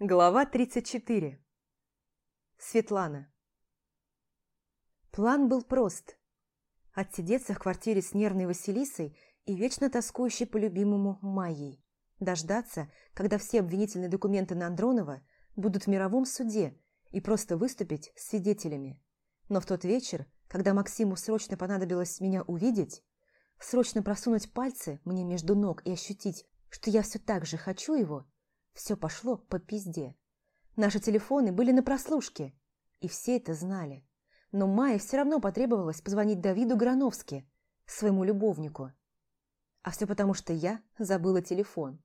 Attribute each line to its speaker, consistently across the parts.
Speaker 1: Глава 34. Светлана. План был прост. Отсидеться в квартире с нервной Василисой и вечно тоскующей по любимому Майей. Дождаться, когда все обвинительные документы на Андронова будут в мировом суде и просто выступить свидетелями. Но в тот вечер, когда Максиму срочно понадобилось меня увидеть, срочно просунуть пальцы мне между ног и ощутить, что я все так же хочу его – все пошло по пизде. Наши телефоны были на прослушке, и все это знали. Но Майе все равно потребовалось позвонить Давиду Грановски, своему любовнику. А все потому, что я забыла телефон.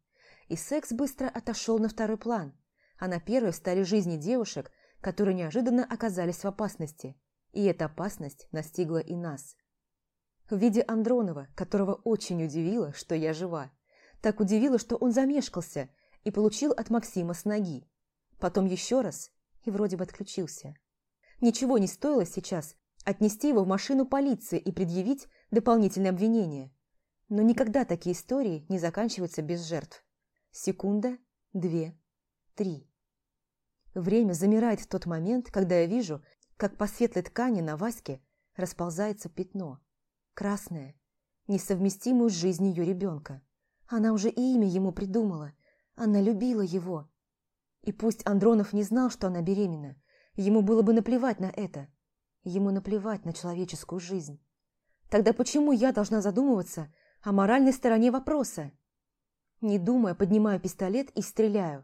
Speaker 1: И секс быстро отошел на второй план, а на первый стали жизни девушек, которые неожиданно оказались в опасности. И эта опасность настигла и нас. В виде Андронова, которого очень удивило, что я жива. Так удивило, что он замешкался – и получил от Максима с ноги. Потом еще раз и вроде бы отключился. Ничего не стоило сейчас отнести его в машину полиции и предъявить дополнительное обвинение. Но никогда такие истории не заканчиваются без жертв. Секунда, две, три. Время замирает в тот момент, когда я вижу, как по светлой ткани на Ваське расползается пятно. Красное, несовместимую с жизнью ее ребенка. Она уже и имя ему придумала, она любила его. И пусть Андронов не знал, что она беременна, ему было бы наплевать на это. Ему наплевать на человеческую жизнь. Тогда почему я должна задумываться о моральной стороне вопроса? Не думая, поднимаю пистолет и стреляю.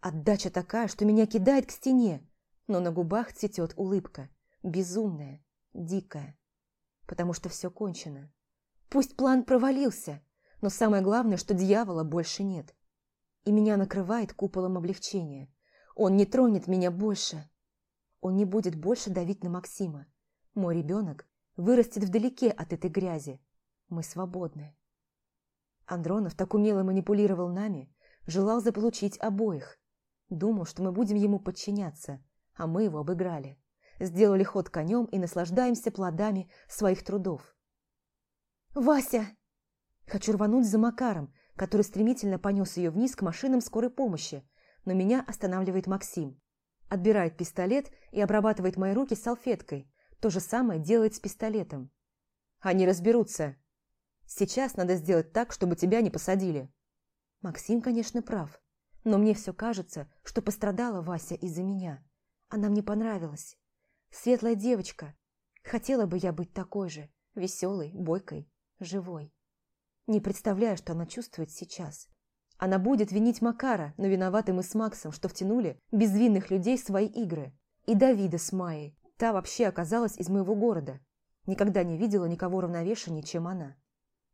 Speaker 1: Отдача такая, что меня кидает к стене, но на губах цветет улыбка, безумная, дикая. Потому что все кончено. Пусть план провалился, но самое главное, что дьявола больше нет и меня накрывает куполом облегчения. Он не тронет меня больше. Он не будет больше давить на Максима. Мой ребенок вырастет вдалеке от этой грязи. Мы свободны. Андронов так умело манипулировал нами, желал заполучить обоих. Думал, что мы будем ему подчиняться, а мы его обыграли. Сделали ход конем и наслаждаемся плодами своих трудов. «Вася!» Хочу рвануть за Макаром, который стремительно понес ее вниз к машинам скорой помощи, но меня останавливает Максим. Отбирает пистолет и обрабатывает мои руки салфеткой. То же самое делает с пистолетом. Они разберутся. Сейчас надо сделать так, чтобы тебя не посадили. Максим, конечно, прав. Но мне все кажется, что пострадала Вася из-за меня. Она мне понравилась. Светлая девочка. Хотела бы я быть такой же, веселой, бойкой, живой. Не представляю, что она чувствует сейчас. Она будет винить Макара, но виноваты мы с Максом, что втянули безвинных людей в свои игры. И Давида с Майей. Та вообще оказалась из моего города. Никогда не видела никого равновешеннее, чем она.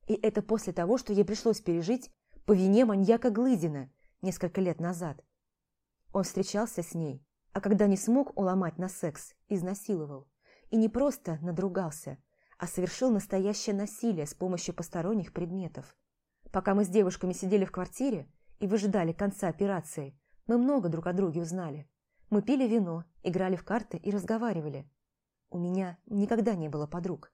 Speaker 1: И это после того, что ей пришлось пережить по вине маньяка Глызина несколько лет назад. Он встречался с ней, а когда не смог уломать на секс, изнасиловал. И не просто надругался, а совершил настоящее насилие с помощью посторонних предметов. Пока мы с девушками сидели в квартире и выжидали конца операции, мы много друг о друге узнали. Мы пили вино, играли в карты и разговаривали. У меня никогда не было подруг.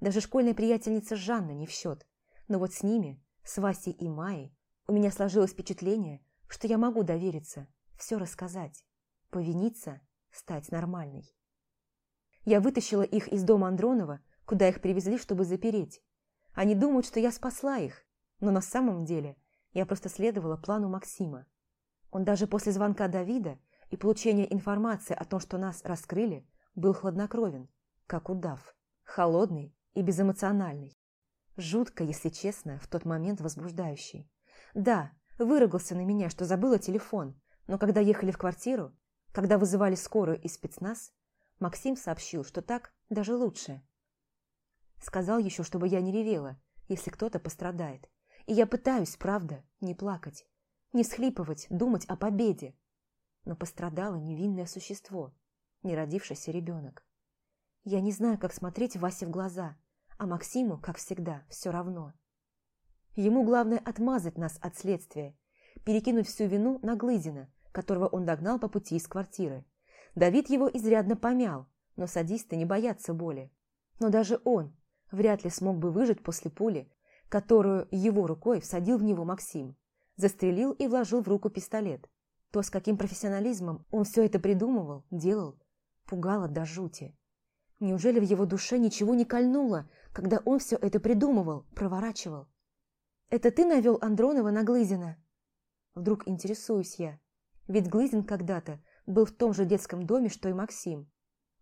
Speaker 1: Даже школьная приятельница Жанна не в счет. Но вот с ними, с Васей и Майей, у меня сложилось впечатление, что я могу довериться, все рассказать, повиниться, стать нормальной. Я вытащила их из дома Андронова куда их привезли, чтобы запереть. Они думают, что я спасла их, но на самом деле я просто следовала плану Максима. Он даже после звонка Давида и получения информации о том, что нас раскрыли, был хладнокровен, как удав, холодный и безэмоциональный. Жутко, если честно, в тот момент возбуждающий. Да, выругался на меня, что забыла телефон, но когда ехали в квартиру, когда вызывали скорую и спецназ, Максим сообщил, что так даже лучше. Сказал еще, чтобы я не ревела, если кто-то пострадает. И я пытаюсь, правда, не плакать, не схлипывать, думать о победе. Но пострадало невинное существо, не родившийся ребенок. Я не знаю, как смотреть Васе в глаза, а Максиму, как всегда, все равно. Ему главное отмазать нас от следствия, перекинуть всю вину на Глызина, которого он догнал по пути из квартиры. Давид его изрядно помял, но садисты не боятся боли. Но даже он, вряд ли смог бы выжить после пули, которую его рукой всадил в него Максим. Застрелил и вложил в руку пистолет. То, с каким профессионализмом он все это придумывал, делал, пугало до жути. Неужели в его душе ничего не кольнуло, когда он все это придумывал, проворачивал? «Это ты навел Андронова на Глызина?» Вдруг интересуюсь я. Ведь Глызин когда-то был в том же детском доме, что и Максим.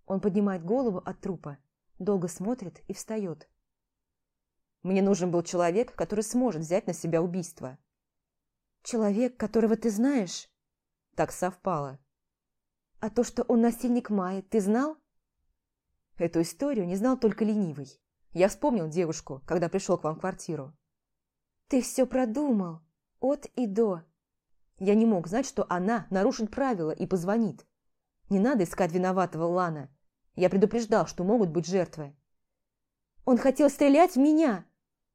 Speaker 1: Он поднимает голову от трупа, долго смотрит и встает. Мне нужен был человек, который сможет взять на себя убийство. Человек, которого ты знаешь? Так совпало. А то, что он насильник Майи, ты знал? Эту историю не знал только ленивый. Я вспомнил девушку, когда пришел к вам в квартиру. Ты все продумал, от и до. Я не мог знать, что она нарушит правила и позвонит. Не надо искать виноватого Лана. Я предупреждал, что могут быть жертвы. Он хотел стрелять в меня,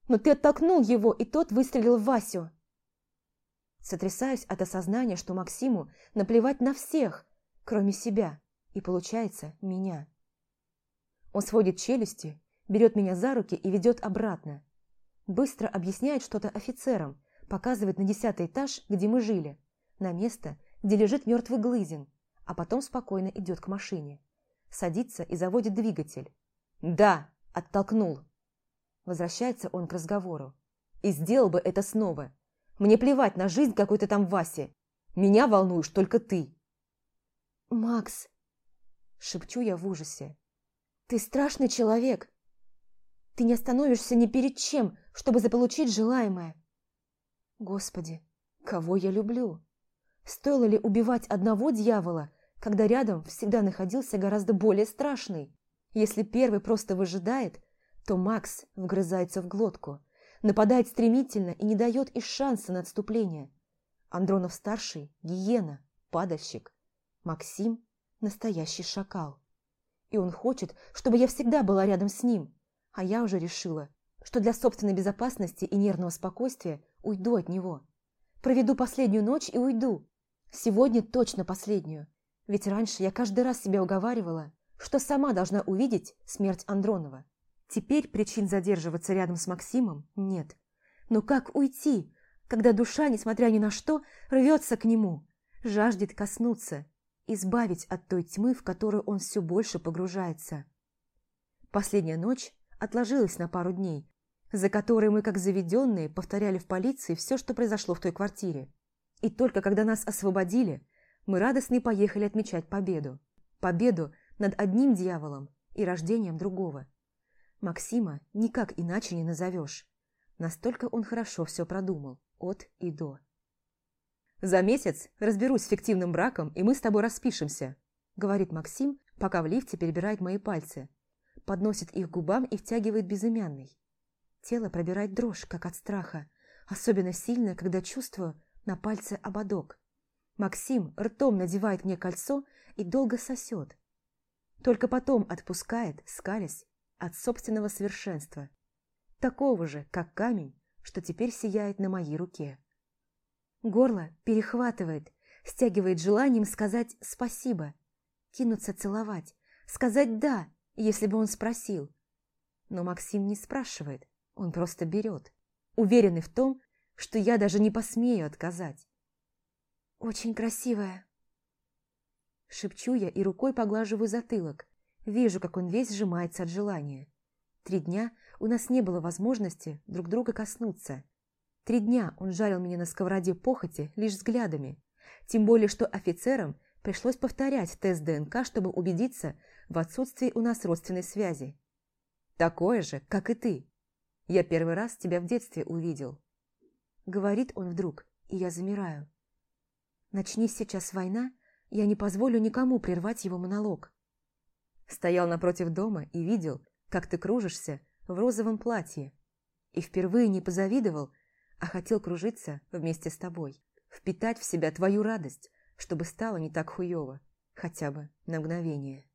Speaker 1: но ты оттолкнул его, и тот выстрелил в Васю. Сотрясаюсь от осознания, что Максиму наплевать на всех, кроме себя, и, получается, меня. Он сводит челюсти, берет меня за руки и ведет обратно. Быстро объясняет что-то офицерам, показывает на десятый этаж, где мы жили, на место, где лежит мертвый Глызин, а потом спокойно идет к машине. Садится и заводит двигатель. «Да!» – оттолкнул. Возвращается он к разговору. «И сделал бы это снова. Мне плевать на жизнь какой-то там Васи. Меня волнуешь только ты». «Макс!» – шепчу я в ужасе. «Ты страшный человек. Ты не остановишься ни перед чем, чтобы заполучить желаемое. Господи, кого я люблю? Стоило ли убивать одного дьявола, когда рядом всегда находился гораздо более страшный? Если первый просто выжидает, то Макс вгрызается в глотку, нападает стремительно и не дает и шанса на отступление. Андронов-старший – гиена, падальщик. Максим – настоящий шакал. И он хочет, чтобы я всегда была рядом с ним. А я уже решила, что для собственной безопасности и нервного спокойствия уйду от него. Проведу последнюю ночь и уйду. Сегодня точно последнюю. Ведь раньше я каждый раз себя уговаривала, что сама должна увидеть смерть Андронова. Теперь причин задерживаться рядом с Максимом нет. Но как уйти, когда душа, несмотря ни на что, рвется к нему, жаждет коснуться, избавить от той тьмы, в которую он все больше погружается? Последняя ночь отложилась на пару дней, за которые мы, как заведенные, повторяли в полиции все, что произошло в той квартире. И только когда нас освободили, мы радостно поехали отмечать победу. Победу над одним дьяволом и рождением другого. Максима никак иначе не назовешь. Настолько он хорошо все продумал, от и до. «За месяц разберусь с фиктивным браком, и мы с тобой распишемся», говорит Максим, пока в лифте перебирает мои пальцы. Подносит их к губам и втягивает безымянный. Тело пробирает дрожь, как от страха, особенно сильно, когда чувствую на пальце ободок. Максим ртом надевает мне кольцо и долго сосет. Только потом отпускает, скалясь, от собственного совершенства. Такого же, как камень, что теперь сияет на моей руке. Горло перехватывает, стягивает желанием сказать спасибо, кинуться целовать, сказать «да», если бы он спросил. Но Максим не спрашивает, он просто берет, уверенный в том, что я даже не посмею отказать. «Очень красивая», – шепчу я и рукой поглаживаю затылок. Вижу, как он весь сжимается от желания. Три дня у нас не было возможности друг друга коснуться. Три дня он жарил меня на сковороде похоти лишь взглядами. Тем более, что офицерам пришлось повторять тест ДНК, чтобы убедиться в отсутствии у нас родственной связи. Такое же, как и ты. Я первый раз тебя в детстве увидел. Говорит он вдруг, и я замираю. Начнись сейчас война, я не позволю никому прервать его монолог. Стоял напротив дома и видел, как ты кружишься в розовом платье. И впервые не позавидовал, а хотел кружиться вместе с тобой. Впитать в себя твою радость, чтобы стало не так хуево, хотя бы на мгновение.